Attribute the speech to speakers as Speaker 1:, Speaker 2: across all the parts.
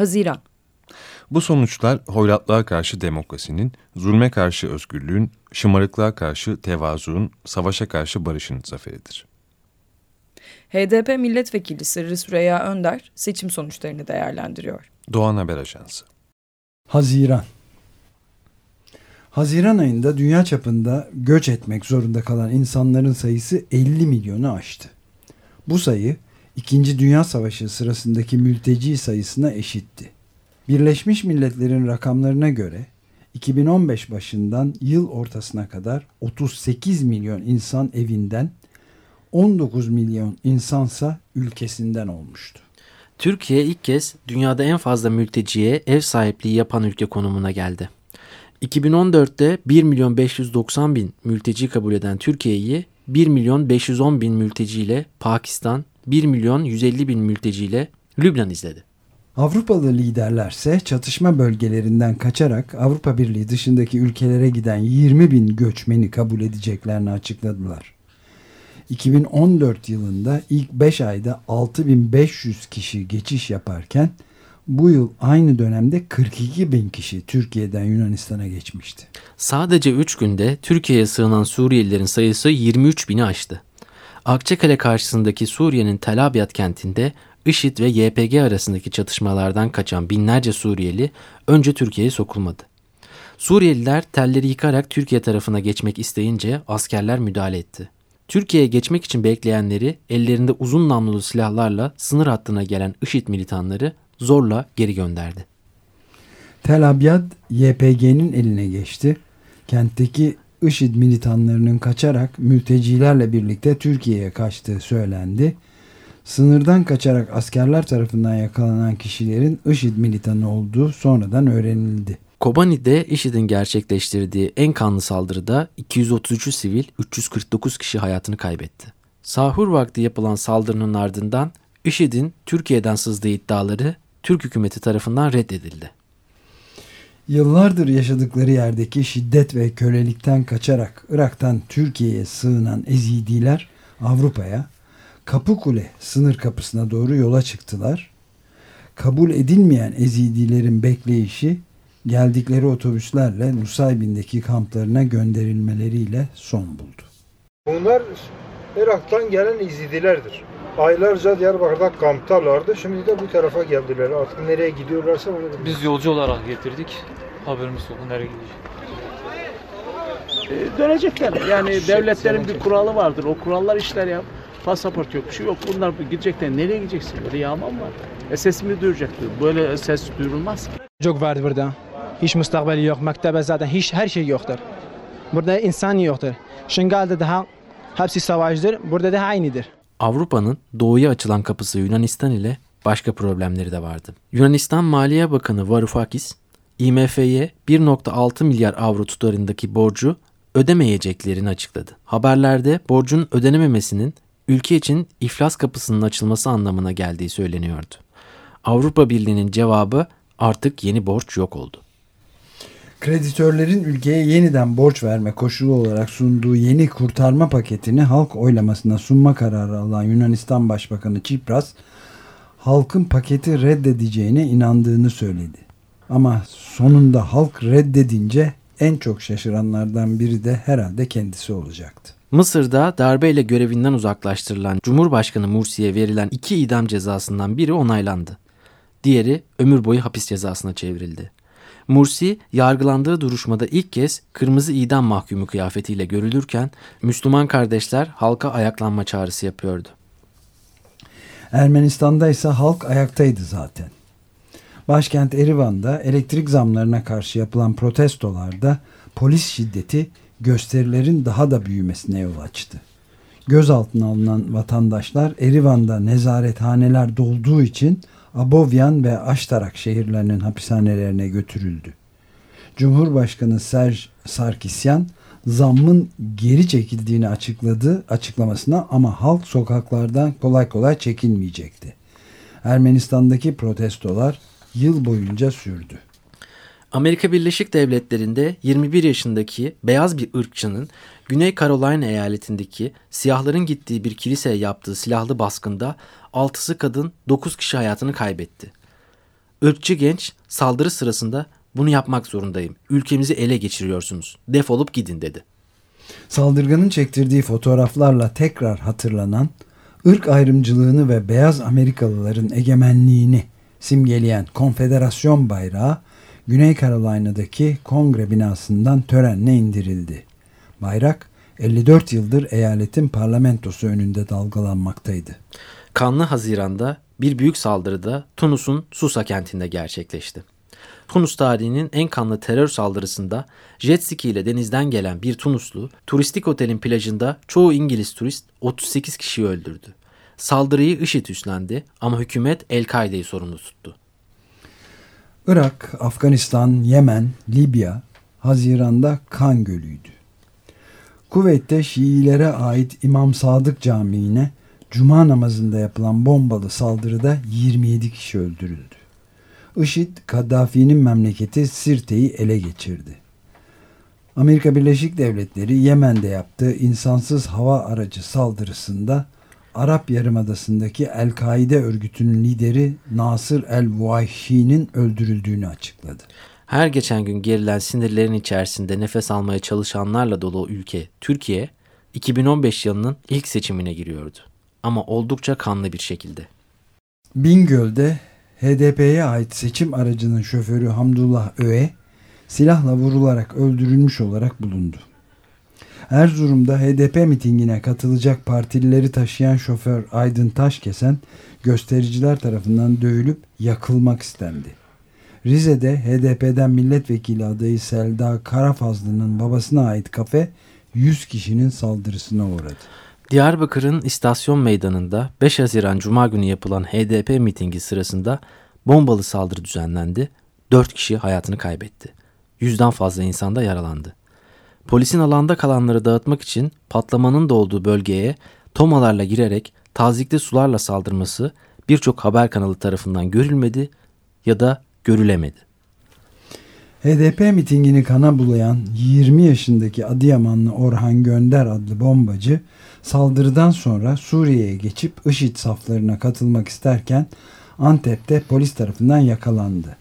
Speaker 1: Haziran
Speaker 2: Bu sonuçlar hoyratlığa karşı demokrasinin, zulme karşı özgürlüğün, şımarıklığa karşı tevazuun, savaşa karşı barışın zaferidir.
Speaker 1: HDP milletvekili Sırrı Süreyya Önder seçim sonuçlarını değerlendiriyor.
Speaker 2: Doğan Haber Ajansı
Speaker 3: Haziran Haziran ayında dünya çapında göç etmek zorunda kalan insanların sayısı 50 milyonu aştı. Bu sayı İkinci Dünya Savaşı sırasındaki mülteci sayısına eşitti. Birleşmiş Milletler'in rakamlarına göre 2015 başından yıl ortasına kadar 38 milyon insan evinden, 19 milyon insansa ülkesinden olmuştu.
Speaker 4: Türkiye ilk kez dünyada en fazla mülteciye ev sahipliği yapan ülke konumuna geldi. 2014'te 1 milyon 590 bin mülteci kabul eden Türkiye'yi 1 milyon 510 bin mülteciyle Pakistan, 1 milyon 150 bin mülteciyle Lübnan izledi.
Speaker 3: Avrupalı liderlerse çatışma bölgelerinden kaçarak Avrupa Birliği dışındaki ülkelere giden 20 bin göçmeni kabul edeceklerini açıkladılar. 2014 yılında ilk 5 ayda 6500 kişi geçiş yaparken bu yıl aynı dönemde 42 bin kişi Türkiye'den Yunanistan'a geçmişti.
Speaker 4: Sadece 3 günde Türkiye'ye sığınan Suriyelilerin sayısı 23 bini aştı. Akçakale karşısındaki Suriye'nin Tel Abyad kentinde IŞİD ve YPG arasındaki çatışmalardan kaçan binlerce Suriyeli önce Türkiye'ye sokulmadı. Suriyeliler telleri yıkarak Türkiye tarafına geçmek isteyince askerler müdahale etti. Türkiye'ye geçmek için bekleyenleri ellerinde uzun namlulu silahlarla sınır hattına gelen IŞİD militanları zorla geri gönderdi.
Speaker 3: Tel Abyad YPG'nin eline geçti. Kentteki IŞİD militanlarının kaçarak mültecilerle birlikte Türkiye'ye kaçtığı söylendi. Sınırdan kaçarak askerler tarafından yakalanan kişilerin IŞİD militanı olduğu sonradan öğrenildi.
Speaker 4: Kobani'de IŞİD'in gerçekleştirdiği en kanlı saldırıda 233 sivil 349 kişi hayatını kaybetti. Sahur vakti yapılan saldırının ardından IŞİD'in Türkiye'den sızdığı iddiaları Türk hükümeti tarafından reddedildi.
Speaker 3: Yıllardır yaşadıkları yerdeki şiddet ve kölelikten kaçarak Irak'tan Türkiye'ye sığınan Ezidiler Avrupa'ya Kapıkule sınır kapısına doğru yola çıktılar. Kabul edilmeyen Ezidilerin bekleyişi geldikleri otobüslerle Nusaybin'deki kamplarına gönderilmeleriyle son buldu.
Speaker 5: Bunlar Irak'tan gelen İzidilerdir. Aylarca Diyarbakır'da kamptalardı. Şimdi de bu tarafa geldiler. Artık nereye gidiyorlarsa onu bilmiyorum.
Speaker 6: Biz yolcu olarak getirdik. Haberimiz yok nereye gidecek.
Speaker 7: Ee, dönecekler. Yani devletlerin bir kuralı vardır. O kurallar işler ya. Pasaport yok, bir şey yok. Bunlar gidecekler. Nereye gideceksin? Böyle yağmam var. E sesimi duyuracaktı. Böyle ses duyurulmaz ki.
Speaker 8: Çok vardı burada. Hiç müstakbeli yok. Mektebe zaten hiç her şey yoktur. Burada insan yoktur. Şingal'da daha hepsi savaştır. Burada da aynıdır.
Speaker 4: Avrupa'nın doğuya açılan kapısı Yunanistan ile başka problemleri de vardı. Yunanistan Maliye Bakanı Varoufakis, IMF'ye 1.6 milyar avro tutarındaki borcu ödemeyeceklerini açıkladı. Haberlerde borcun ödenememesinin ülke için iflas kapısının açılması anlamına geldiği söyleniyordu. Avrupa Birliği'nin cevabı artık yeni borç yok oldu.
Speaker 3: Kreditörlerin ülkeye yeniden borç verme koşulu olarak sunduğu yeni kurtarma paketini halk oylamasına sunma kararı alan Yunanistan Başbakanı Çipras, halkın paketi reddedeceğine inandığını söyledi. Ama sonunda halk reddedince en çok şaşıranlardan biri de herhalde kendisi olacaktı.
Speaker 4: Mısır'da darbeyle görevinden uzaklaştırılan Cumhurbaşkanı Mursi'ye verilen iki idam cezasından biri onaylandı. Diğeri ömür boyu hapis cezasına çevrildi. Mursi yargılandığı duruşmada ilk kez kırmızı idam mahkumu kıyafetiyle görülürken Müslüman kardeşler halka ayaklanma çağrısı yapıyordu.
Speaker 3: Ermenistan'da ise halk ayaktaydı zaten. Başkent Erivan'da elektrik zamlarına karşı yapılan protestolarda polis şiddeti gösterilerin daha da büyümesine yol açtı. Gözaltına alınan vatandaşlar Erivan'da nezarethaneler dolduğu için Abovyan ve Aştarak şehirlerinin hapishanelerine götürüldü. Cumhurbaşkanı Serj Sarkisyan zammın geri çekildiğini açıkladı açıklamasına ama halk sokaklardan kolay kolay çekilmeyecekti. Ermenistan'daki protestolar yıl boyunca sürdü.
Speaker 4: Amerika Birleşik Devletleri'nde 21 yaşındaki beyaz bir ırkçının Güney Carolina eyaletindeki siyahların gittiği bir kiliseye yaptığı silahlı baskında 6'sı kadın 9 kişi hayatını kaybetti. Irkçı genç saldırı sırasında bunu yapmak zorundayım. Ülkemizi ele geçiriyorsunuz. Defolup gidin dedi.
Speaker 3: Saldırganın çektirdiği fotoğraflarla tekrar hatırlanan ırk ayrımcılığını ve beyaz Amerikalıların egemenliğini simgeleyen konfederasyon bayrağı Güney Carolina'daki kongre binasından törenle indirildi. Bayrak 54 yıldır eyaletin parlamentosu önünde dalgalanmaktaydı.
Speaker 4: Kanlı Haziran'da bir büyük saldırıda Tunus'un Susa kentinde gerçekleşti. Tunus tarihinin en kanlı terör saldırısında jet ski ile denizden gelen bir Tunuslu turistik otelin plajında çoğu İngiliz turist 38 kişiyi öldürdü. Saldırıyı IŞİD üstlendi ama hükümet El-Kaide'yi sorumlu tuttu.
Speaker 3: Irak, Afganistan, Yemen, Libya Haziran'da kan gölüydü. Kuveyt'te Şiilere ait İmam Sadık Camii'ne Cuma namazında yapılan bombalı saldırıda 27 kişi öldürüldü. IŞİD, Kaddafi'nin memleketi Sirte'yi ele geçirdi. Amerika Birleşik Devletleri Yemen'de yaptığı insansız hava aracı saldırısında Arap Yarımadası'ndaki El-Kaide örgütünün lideri Nasır el-Vahşi'nin öldürüldüğünü açıkladı.
Speaker 4: Her geçen gün gerilen sinirlerin içerisinde nefes almaya çalışanlarla dolu ülke Türkiye 2015 yılının ilk seçimine giriyordu. Ama oldukça kanlı bir şekilde.
Speaker 3: Bingöl'de HDP'ye ait seçim aracının şoförü Hamdullah Öğe silahla vurularak öldürülmüş olarak bulundu. Erzurum'da HDP mitingine katılacak partilileri taşıyan şoför Aydın Taşkesen göstericiler tarafından dövülüp yakılmak istendi. Rize'de HDP'den milletvekili adayı Selda Karafazlı'nın babasına ait kafe 100 kişinin saldırısına uğradı.
Speaker 4: Diyarbakır'ın istasyon meydanında 5 Haziran Cuma günü yapılan HDP mitingi sırasında bombalı saldırı düzenlendi. 4 kişi hayatını kaybetti. Yüzden fazla insan da yaralandı. Polisin alanda kalanları dağıtmak için patlamanın da olduğu bölgeye tomalarla girerek tazikli sularla saldırması birçok haber kanalı tarafından görülmedi ya da görülemedi.
Speaker 3: HDP mitingini kana bulayan 20 yaşındaki Adıyamanlı Orhan Gönder adlı bombacı saldırıdan sonra Suriye'ye geçip IŞİD saflarına katılmak isterken Antep'te polis tarafından yakalandı.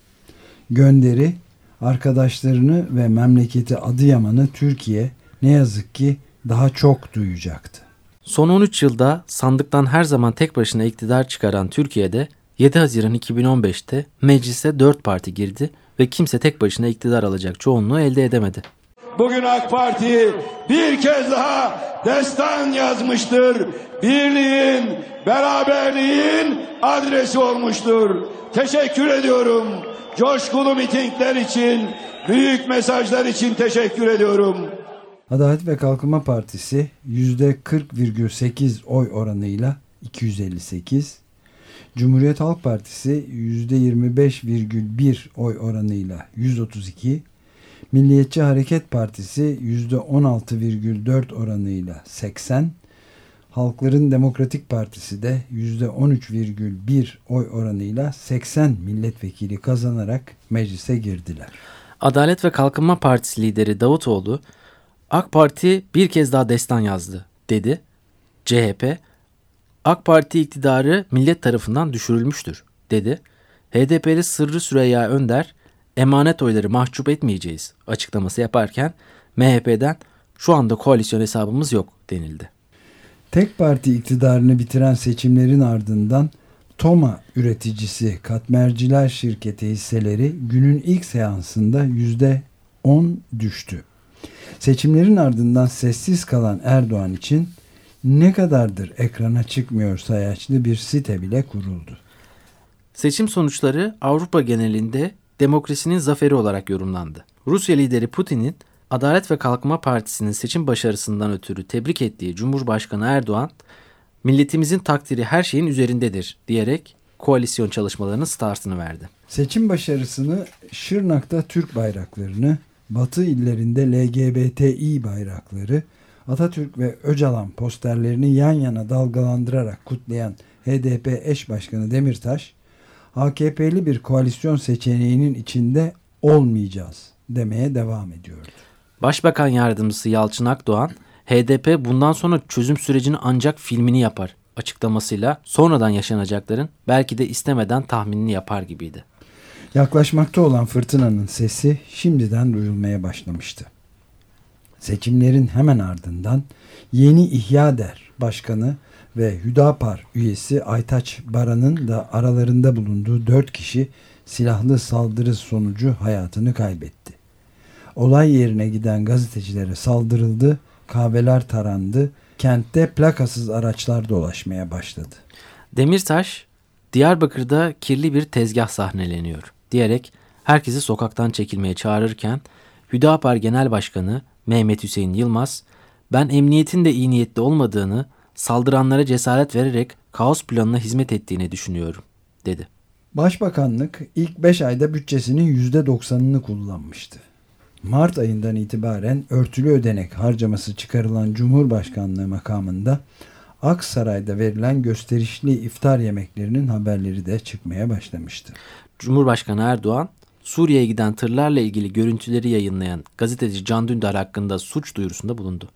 Speaker 3: Gönder'i arkadaşlarını ve memleketi Adıyaman'ı Türkiye ne yazık ki daha çok duyacaktı.
Speaker 4: Son 13 yılda sandıktan her zaman tek başına iktidar çıkaran Türkiye'de 7 Haziran 2015'te meclise 4 parti girdi ve kimse tek başına iktidar alacak çoğunluğu elde edemedi.
Speaker 9: Bugün AK Parti bir kez daha destan yazmıştır. Birliğin, beraberliğin adresi olmuştur. Teşekkür ediyorum. Coşkulu mitingler için, büyük mesajlar için teşekkür ediyorum.
Speaker 3: Adalet ve Kalkınma Partisi %40,8 oy oranıyla 258, Cumhuriyet Halk Partisi %25,1 oy oranıyla 132, Milliyetçi Hareket Partisi %16,4 oranıyla 80, Halkların Demokratik Partisi de %13,1 oy oranıyla 80 milletvekili kazanarak meclise girdiler.
Speaker 4: Adalet ve Kalkınma Partisi lideri Davutoğlu, AK Parti bir kez daha destan yazdı dedi. CHP, AK Parti iktidarı millet tarafından düşürülmüştür dedi. HDP'li Sırrı Süreyya Önder, emanet oyları mahcup etmeyeceğiz açıklaması yaparken MHP'den şu anda koalisyon hesabımız yok denildi.
Speaker 3: Tek parti iktidarını bitiren seçimlerin ardından Toma üreticisi Katmerciler şirketi hisseleri günün ilk seansında %10 düştü. Seçimlerin ardından sessiz kalan Erdoğan için ne kadardır ekrana çıkmıyor sayaçlı bir site bile kuruldu.
Speaker 4: Seçim sonuçları Avrupa genelinde demokrasinin zaferi olarak yorumlandı. Rusya lideri Putin'in Adalet ve Kalkınma Partisi'nin seçim başarısından ötürü tebrik ettiği Cumhurbaşkanı Erdoğan, milletimizin takdiri her şeyin üzerindedir diyerek koalisyon çalışmalarının startını verdi.
Speaker 3: Seçim başarısını Şırnak'ta Türk bayraklarını, Batı illerinde LGBTİ bayrakları, Atatürk ve Öcalan posterlerini yan yana dalgalandırarak kutlayan HDP eş başkanı Demirtaş, AKP'li bir koalisyon seçeneğinin içinde olmayacağız demeye devam ediyordu.
Speaker 4: Başbakan yardımcısı Yalçın Akdoğan, HDP bundan sonra çözüm sürecini ancak filmini yapar açıklamasıyla sonradan yaşanacakların belki de istemeden tahminini yapar gibiydi.
Speaker 3: Yaklaşmakta olan fırtınanın sesi şimdiden duyulmaya başlamıştı. Seçimlerin hemen ardından yeni İhya Der Başkanı ve Hüdapar üyesi Aytaç Baran'ın da aralarında bulunduğu dört kişi silahlı saldırı sonucu hayatını kaybetti. Olay yerine giden gazetecilere saldırıldı, kahveler tarandı, kentte plakasız araçlar dolaşmaya başladı.
Speaker 4: Demirtaş, Diyarbakır'da kirli bir tezgah sahneleniyor diyerek herkesi sokaktan çekilmeye çağırırken Hüdapar Genel Başkanı Mehmet Hüseyin Yılmaz, ben emniyetin de iyi niyetli olmadığını, saldıranlara cesaret vererek kaos planına hizmet ettiğini düşünüyorum, dedi.
Speaker 3: Başbakanlık ilk 5 ayda bütçesinin %90'ını kullanmıştı. Mart ayından itibaren örtülü ödenek harcaması çıkarılan Cumhurbaşkanlığı makamında Aksaray'da verilen gösterişli iftar yemeklerinin haberleri de çıkmaya başlamıştı.
Speaker 4: Cumhurbaşkanı Erdoğan, Suriye'ye giden tırlarla ilgili görüntüleri yayınlayan gazeteci Can Dündar hakkında suç duyurusunda bulundu.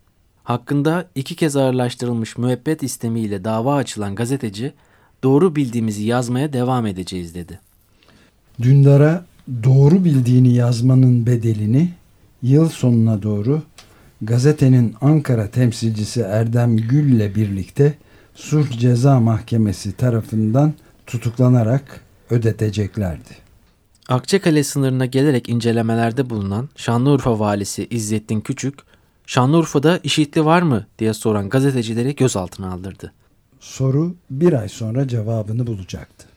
Speaker 4: Hakkında iki kez ağırlaştırılmış müebbet istemiyle dava açılan gazeteci, doğru bildiğimizi yazmaya devam edeceğiz dedi.
Speaker 3: Dündar'a doğru bildiğini yazmanın bedelini yıl sonuna doğru gazetenin Ankara temsilcisi Erdem Gül ile birlikte Sulh Ceza Mahkemesi tarafından tutuklanarak ödeteceklerdi.
Speaker 4: Akçakale sınırına gelerek incelemelerde bulunan Şanlıurfa valisi İzzettin Küçük, Şanlıurfa'da işitli var mı diye soran gazetecileri gözaltına aldırdı.
Speaker 3: Soru bir ay sonra cevabını bulacaktı.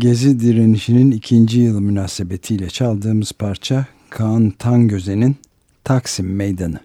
Speaker 3: Gezi direnişinin ikinci yılı münasebetiyle çaldığımız parça Kaan Tangöze'nin Taksim Meydanı.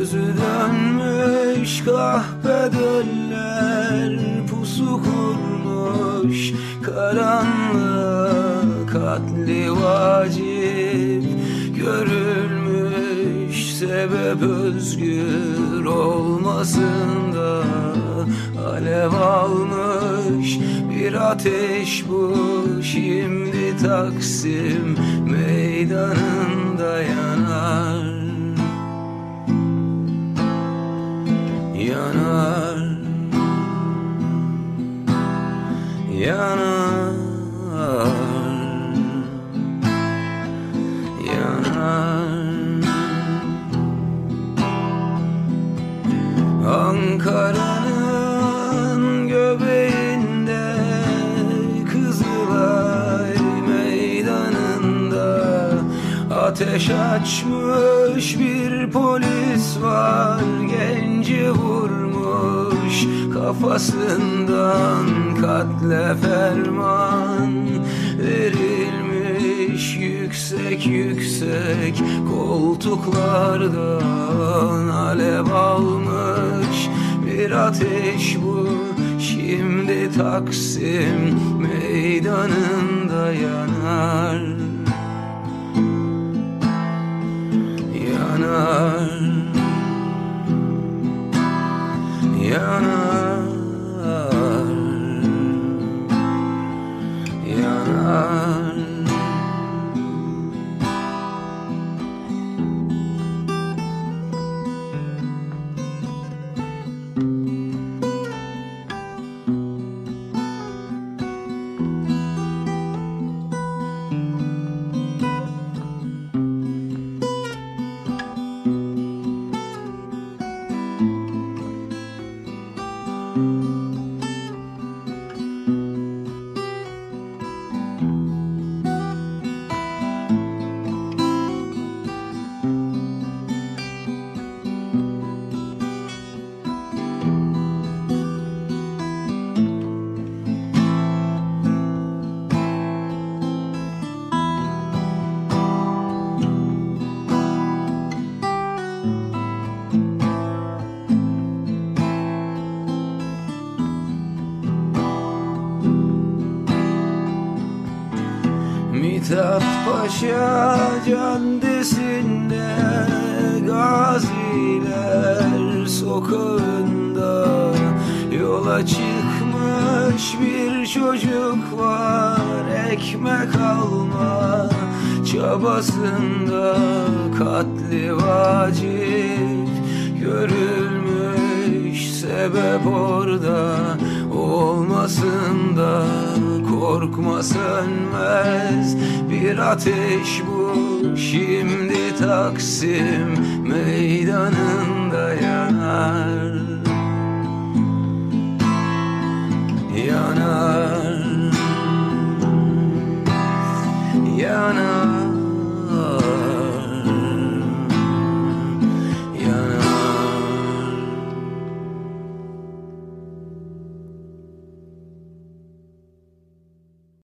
Speaker 10: Gözü dönmüş kahpe döller pusu kurmuş. Karanlığa Katli vacip görülmüş. Sebep özgür olmasında Alev almış. Bir ateş bu şimdi Taksim meydanında yanar Yanar. Yanar Ateş açmış bir polis var Genci vurmuş. Kafasından Katle ferman verilmiş Yüksek yüksek koltuklardan Alev almış. Bir ateş bu Şimdi Taksim meydanında yanar Yanar Yanar Mithat Paşa caddesinde Gaziler sokağında Yola çıkmış bir çocuk var Ekmek alma çabasında. Katli vacip görülmüş Sebep orada olmasın da korkma sönmez. Bir ateş bu. Şimdi Taksim meydanında yanar. Yanar. Yanar.